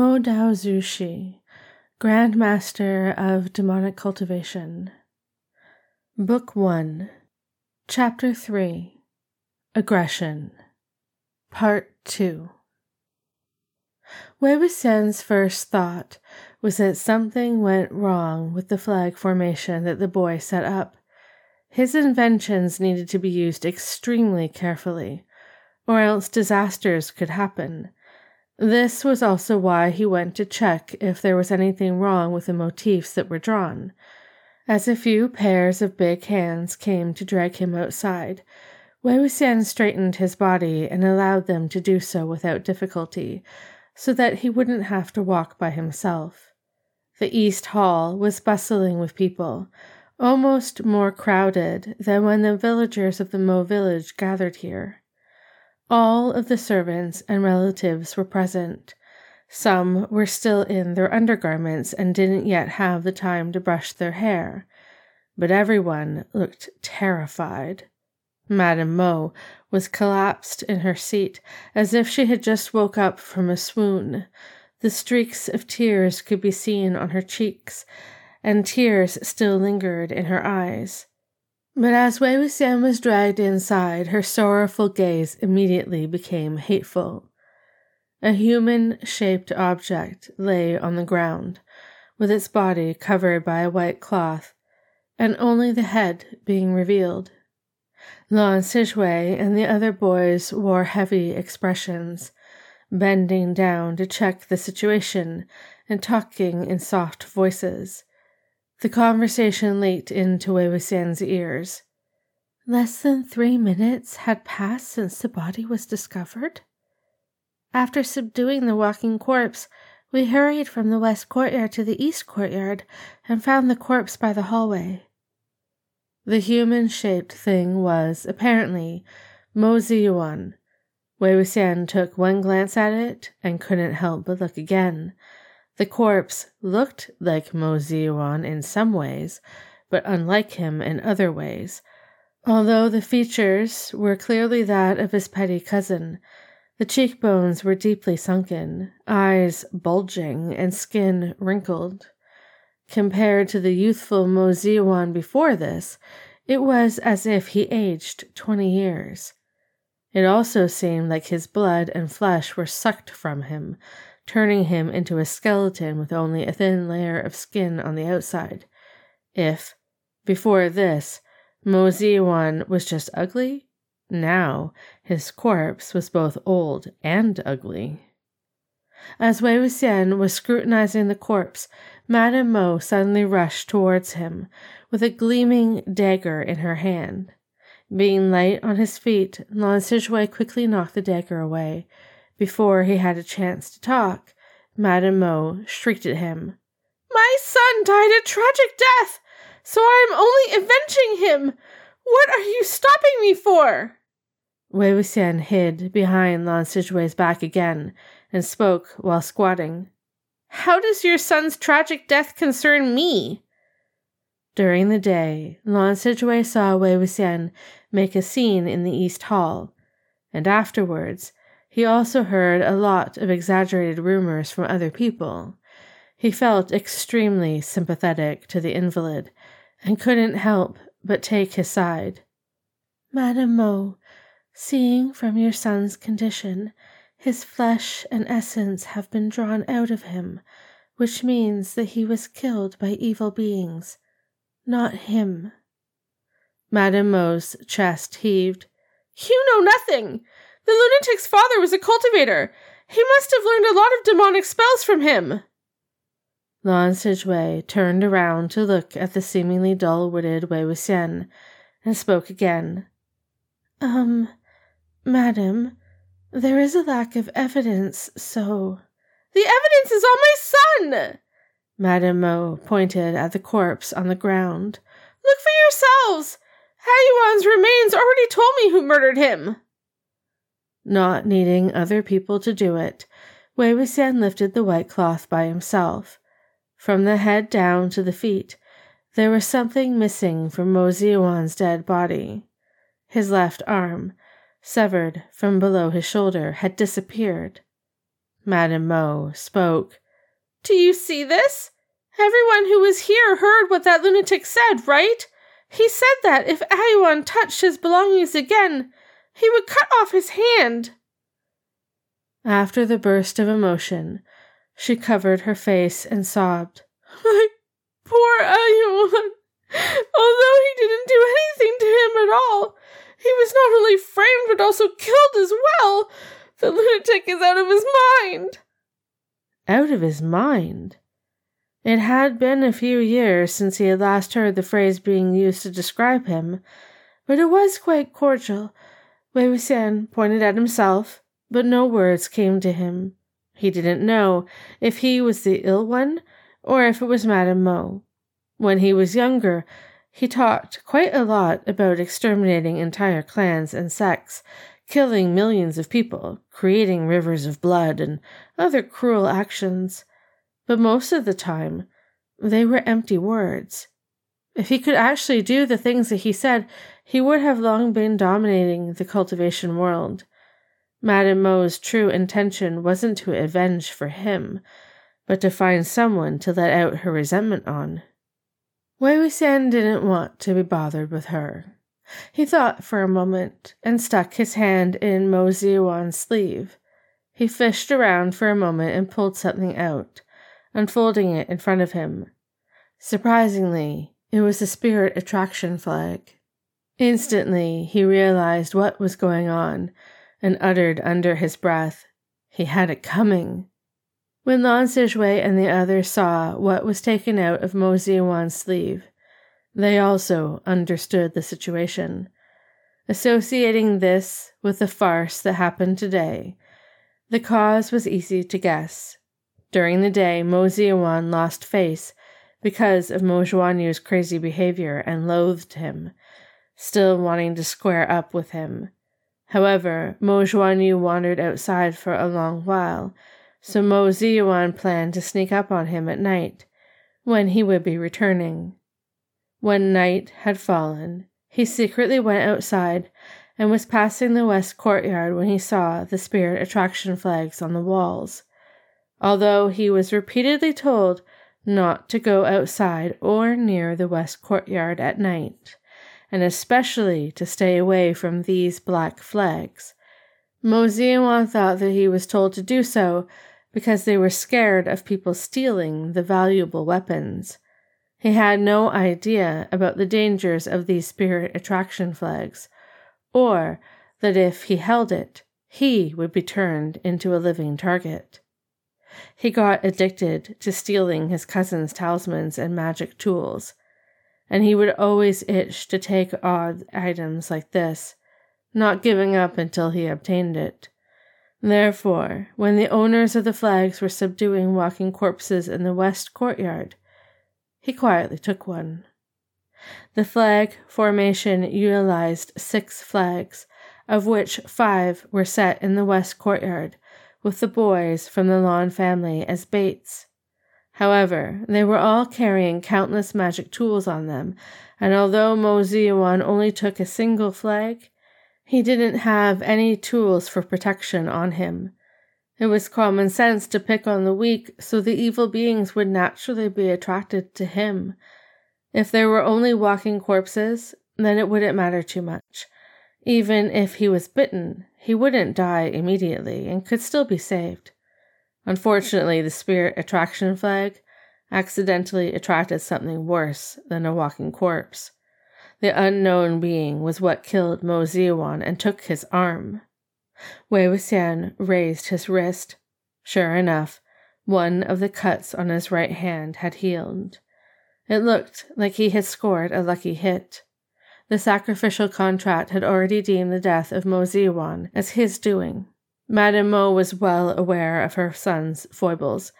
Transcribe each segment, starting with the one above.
Mo Dao Zushi, Grand Master of Demonic Cultivation. Book 1, Chapter 3 Aggression, Part 2. Wei Wuxian's first thought was that something went wrong with the flag formation that the boy set up. His inventions needed to be used extremely carefully, or else disasters could happen. This was also why he went to check if there was anything wrong with the motifs that were drawn. As a few pairs of big hands came to drag him outside, Wei Wuxian straightened his body and allowed them to do so without difficulty, so that he wouldn't have to walk by himself. The East Hall was bustling with people, almost more crowded than when the villagers of the Mo village gathered here. All of the servants and relatives were present. Some were still in their undergarments and didn't yet have the time to brush their hair, but everyone looked terrified. Madame Mo was collapsed in her seat as if she had just woke up from a swoon. The streaks of tears could be seen on her cheeks, and tears still lingered in her eyes. But as Wei Wuxian was dragged inside, her sorrowful gaze immediately became hateful. A human shaped object lay on the ground, with its body covered by a white cloth, and only the head being revealed. Lan Sizhui and the other boys wore heavy expressions, bending down to check the situation and talking in soft voices. The conversation leaked into Wei Wuxian's ears. Less than three minutes had passed since the body was discovered. After subduing the walking corpse, we hurried from the west courtyard to the east courtyard and found the corpse by the hallway. The human shaped thing was, apparently, Mo Ziyuan. Wei Wuxian took one glance at it and couldn't help but look again. The corpse looked like Mo Ziyuan in some ways, but unlike him in other ways. Although the features were clearly that of his petty cousin, the cheekbones were deeply sunken, eyes bulging, and skin wrinkled. Compared to the youthful Mo Ziyuan before this, it was as if he aged twenty years. It also seemed like his blood and flesh were sucked from him, turning him into a skeleton with only a thin layer of skin on the outside. If, before this, Mo Ziyuan was just ugly, now his corpse was both old and ugly. As Wei Wuxian was scrutinizing the corpse, Madame Mo suddenly rushed towards him with a gleaming dagger in her hand. Being light on his feet, Lan Sizhui quickly knocked the dagger away. Before he had a chance to talk, Madame Mo shrieked at him. My son died a tragic death, so I am only avenging him. What are you stopping me for? Wei Wuxian hid behind Lan Sizhui's back again and spoke while squatting. How does your son's tragic death concern me? During the day, Lan Sizhui saw Wei Wuxian make a scene in the East Hall, and afterwards he also heard a lot of exaggerated rumors from other people. He felt extremely sympathetic to the invalid and couldn't help but take his side. Madame Mo, seeing from your son's condition, his flesh and essence have been drawn out of him, which means that he was killed by evil beings, not him. Madame Mo's chest heaved. You know nothing! The lunatic's father was a cultivator. He must have learned a lot of demonic spells from him. Lan Sizhui turned around to look at the seemingly dull-witted Wei Wuxian and spoke again. Um, madam, there is a lack of evidence, so. The evidence is on my son! Madame Mo pointed at the corpse on the ground. Look for yourselves! Ayuan's remains already told me who murdered him. Not needing other people to do it, Wei Wuxian lifted the white cloth by himself. From the head down to the feet, there was something missing from Mo Ziyuan's dead body. His left arm, severed from below his shoulder, had disappeared. Madame Mo spoke. Do you see this? Everyone who was here heard what that lunatic said, right? He said that if Ayuan touched his belongings again, he would cut off his hand. After the burst of emotion, she covered her face and sobbed. My poor Ayuan! Although he didn't do anything to him at all, he was not only framed but also killed as well. The lunatic is out of his mind. Out of his mind? It had been a few years since he had last heard the phrase being used to describe him, but it was quite cordial. Wei Wuxian pointed at himself, but no words came to him. He didn't know if he was the ill one or if it was Madame Mo. When he was younger, he talked quite a lot about exterminating entire clans and sects, killing millions of people, creating rivers of blood, and other cruel actions but most of the time, they were empty words. If he could actually do the things that he said, he would have long been dominating the cultivation world. Madame Mo's true intention wasn't to avenge for him, but to find someone to let out her resentment on. Wei Wuxian didn't want to be bothered with her. He thought for a moment and stuck his hand in Mo Ziyuan's sleeve. He fished around for a moment and pulled something out unfolding it in front of him. Surprisingly, it was the spirit attraction flag. Instantly, he realized what was going on and uttered under his breath, He had it coming. When Lan Sizhui and the others saw what was taken out of Mo sleeve, they also understood the situation. Associating this with the farce that happened today, the cause was easy to guess. During the day, Mo lost face because of Mo Xuanyu's crazy behavior and loathed him, still wanting to square up with him. However, Mo Xuanyu wandered outside for a long while, so Mo Ziyuan planned to sneak up on him at night, when he would be returning. When night had fallen, he secretly went outside and was passing the west courtyard when he saw the spirit attraction flags on the walls although he was repeatedly told not to go outside or near the west courtyard at night, and especially to stay away from these black flags. Mo Ziyuan thought that he was told to do so because they were scared of people stealing the valuable weapons. He had no idea about the dangers of these spirit attraction flags, or that if he held it, he would be turned into a living target. He got addicted to stealing his cousin's talismans and magic tools, and he would always itch to take odd items like this, not giving up until he obtained it. Therefore, when the owners of the flags were subduing walking corpses in the west courtyard, he quietly took one. The flag formation utilized six flags, of which five were set in the west courtyard with the boys from the Lan family as baits. However, they were all carrying countless magic tools on them, and although Mo Ziyuan only took a single flag, he didn't have any tools for protection on him. It was common sense to pick on the weak so the evil beings would naturally be attracted to him. If there were only walking corpses, then it wouldn't matter too much. Even if he was bitten, he wouldn't die immediately and could still be saved. Unfortunately, the spirit attraction flag accidentally attracted something worse than a walking corpse. The unknown being was what killed Mo Ziyuan and took his arm. Wei Wuxian raised his wrist. Sure enough, one of the cuts on his right hand had healed. It looked like he had scored a lucky hit. The sacrificial contract had already deemed the death of Mo Ziyuan as his doing. Madame Mo was well aware of her son's foibles,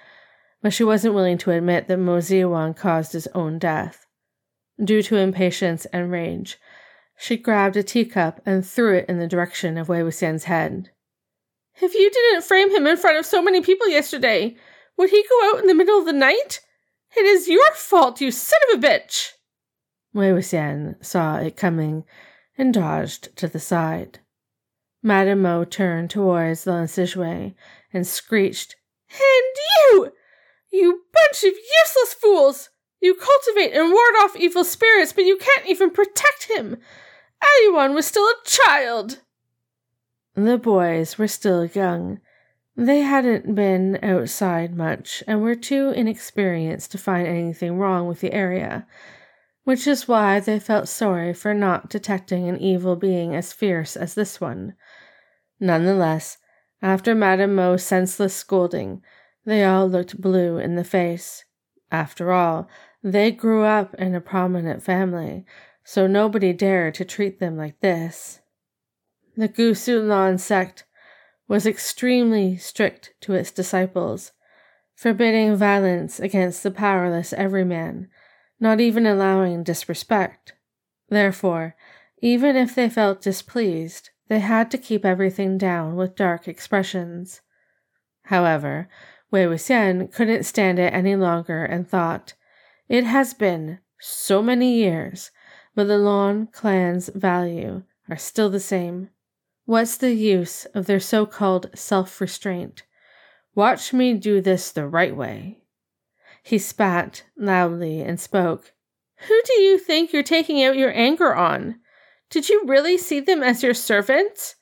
but she wasn't willing to admit that Mo Ziyuan caused his own death. Due to impatience and rage, she grabbed a teacup and threw it in the direction of Wei Wuxian's head. If you didn't frame him in front of so many people yesterday, would he go out in the middle of the night? It is your fault, you son of a bitch! Wei Wuxian saw it coming and dodged to the side. Madame Mo turned towards Lan Sizhui and screeched, And you! You bunch of useless fools! You cultivate and ward off evil spirits, but you can't even protect him! Ayuan was still a child! The boys were still young. They hadn't been outside much and were too inexperienced to find anything wrong with the area, which is why they felt sorry for not detecting an evil being as fierce as this one. Nonetheless, after Madame Mo's senseless scolding, they all looked blue in the face. After all, they grew up in a prominent family, so nobody dared to treat them like this. The Gusu Lan sect was extremely strict to its disciples, forbidding violence against the powerless everyman, not even allowing disrespect. Therefore, even if they felt displeased, they had to keep everything down with dark expressions. However, Wei Wuxian couldn't stand it any longer and thought, It has been so many years, but the Lan clan's value are still the same. What's the use of their so called self restraint? Watch me do this the right way. He spat loudly and spoke. Who do you think you're taking out your anger on? Did you really see them as your servants?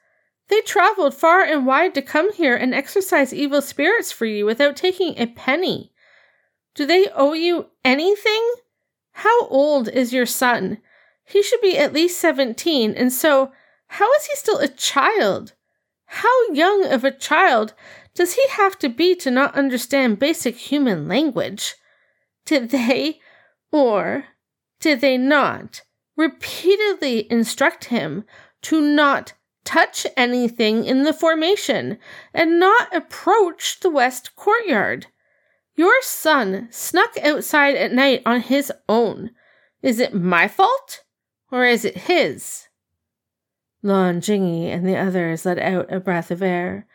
They traveled far and wide to come here and exorcise evil spirits for you without taking a penny. Do they owe you anything? How old is your son? He should be at least seventeen, and so how is he still a child? How young of a child does he have to be to not understand basic human language? Did they, or did they not, repeatedly instruct him to not touch anything in the formation and not approach the west courtyard? Your son snuck outside at night on his own. Is it my fault or is it his? Lan Jingyi and the others let out a breath of air,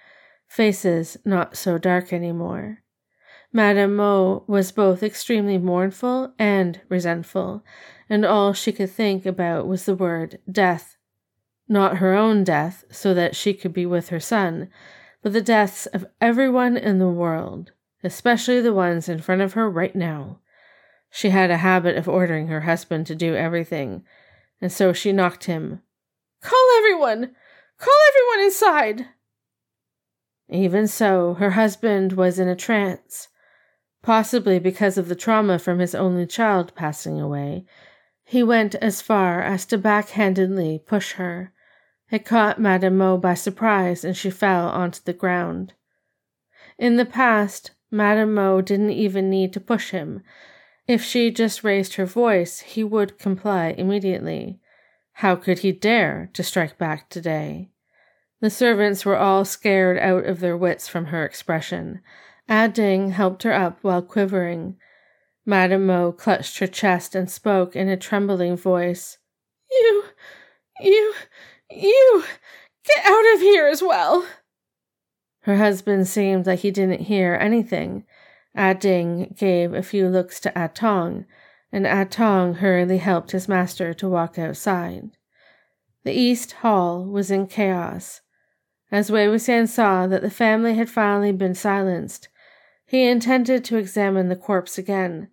faces not so dark any more. Madame Mo was both extremely mournful and resentful, and all she could think about was the word death. Not her own death, so that she could be with her son, but the deaths of everyone in the world, especially the ones in front of her right now. She had a habit of ordering her husband to do everything, and so she knocked him Call everyone! Call everyone inside! Even so, her husband was in a trance. Possibly because of the trauma from his only child passing away, he went as far as to backhandedly push her. It caught Madame Mo by surprise and she fell onto the ground. In the past, Madame Mo didn't even need to push him. If she just raised her voice, he would comply immediately. How could he dare to strike back today? The servants were all scared out of their wits from her expression. Ah Ding helped her up while quivering. Madame Mo clutched her chest and spoke in a trembling voice. You, you, you, get out of here as well. Her husband seemed like he didn't hear anything. Ah Ding gave a few looks to Ah Tong, and Ah Tong hurriedly helped his master to walk outside. The East Hall was in chaos. As Wei Wuxian saw that the family had finally been silenced, he intended to examine the corpse again.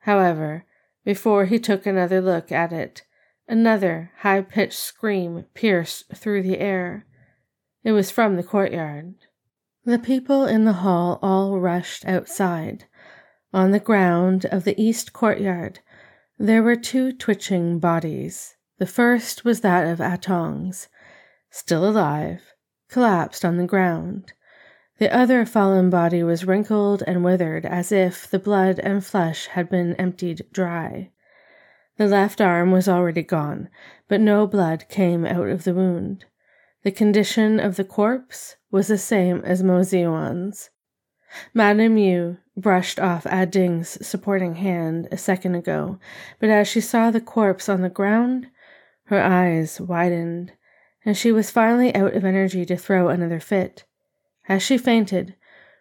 However, before he took another look at it, another high pitched scream pierced through the air. It was from the courtyard. The people in the hall all rushed outside. On the ground of the east courtyard, there were two twitching bodies. The first was that of ah Atong's, still alive, collapsed on the ground. The other fallen body was wrinkled and withered as if the blood and flesh had been emptied dry. The left arm was already gone, but no blood came out of the wound. The condition of the corpse was the same as Mo Madame Yu brushed off Ah Ding's supporting hand a second ago, but as she saw the corpse on the ground, her eyes widened, and she was finally out of energy to throw another fit. As she fainted,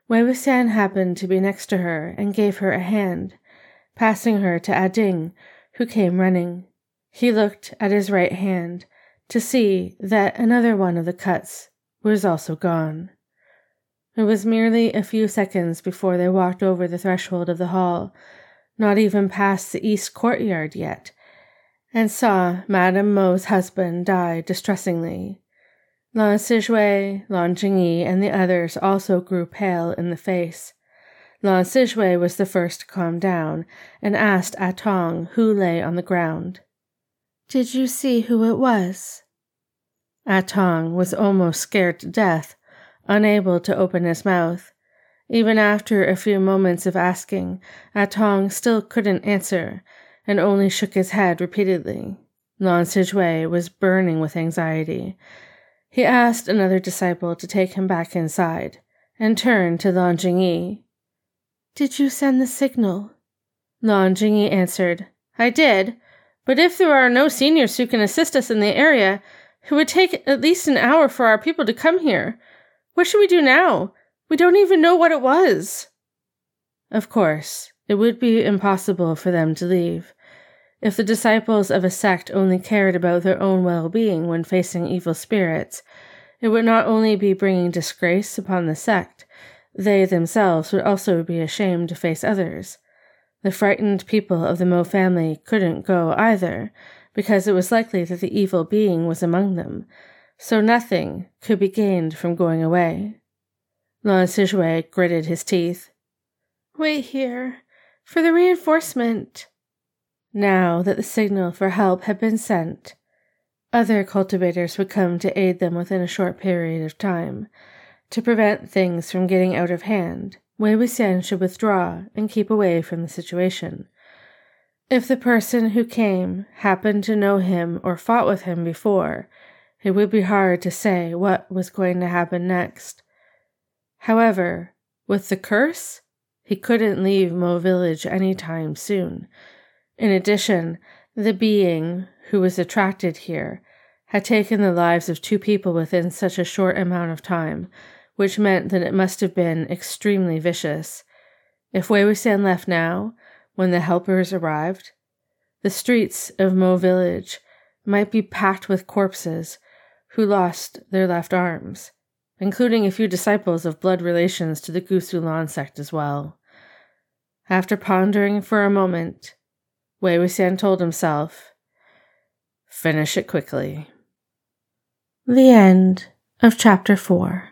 Wei Wuxian happened to be next to her and gave her a hand, passing her to Ah Ding, who came running. He looked at his right hand to see that another one of the cuts was also gone. It was merely a few seconds before they walked over the threshold of the hall, not even past the east courtyard yet, and saw Madame Mo's husband die distressingly. Lan Sizhui, Lan Jingyi, and the others also grew pale in the face. Lan Sizhui was the first to calm down and asked ah Atong, who lay on the ground. Did you see who it was? Ah Atong was almost scared to death, unable to open his mouth. Even after a few moments of asking, ah Atong still couldn't answer and only shook his head repeatedly. Lan Sizhui was burning with anxiety. He asked another disciple to take him back inside and turned to Lan Jingyi. Did you send the signal? Lan Jingyi answered, I did, but if there are no seniors who can assist us in the area, it would take at least an hour for our people to come here. What should we do now? We don't even know what it was. Of course, it would be impossible for them to leave. If the disciples of a sect only cared about their own well being when facing evil spirits, it would not only be bringing disgrace upon the sect, they themselves would also be ashamed to face others. The frightened people of the Mo family couldn't go either, because it was likely that the evil being was among them, so nothing could be gained from going away. Lan Sizhui gritted his teeth. Wait here for the reinforcement. Now that the signal for help had been sent, other cultivators would come to aid them within a short period of time. To prevent things from getting out of hand, Wei Wuxian should withdraw and keep away from the situation. If the person who came happened to know him or fought with him before, it would be hard to say what was going to happen next. However, with the curse, he couldn't leave Mo Village any time soon. In addition, the being who was attracted here had taken the lives of two people within such a short amount of time, which meant that it must have been extremely vicious. If Wei Wuxian left now, when the helpers arrived, the streets of Mo village might be packed with corpses who lost their left arms, including a few disciples of blood relations to the Gusu Lan sect as well. After pondering for a moment, Wei Wuxian told himself, Finish it quickly. The end of chapter 4.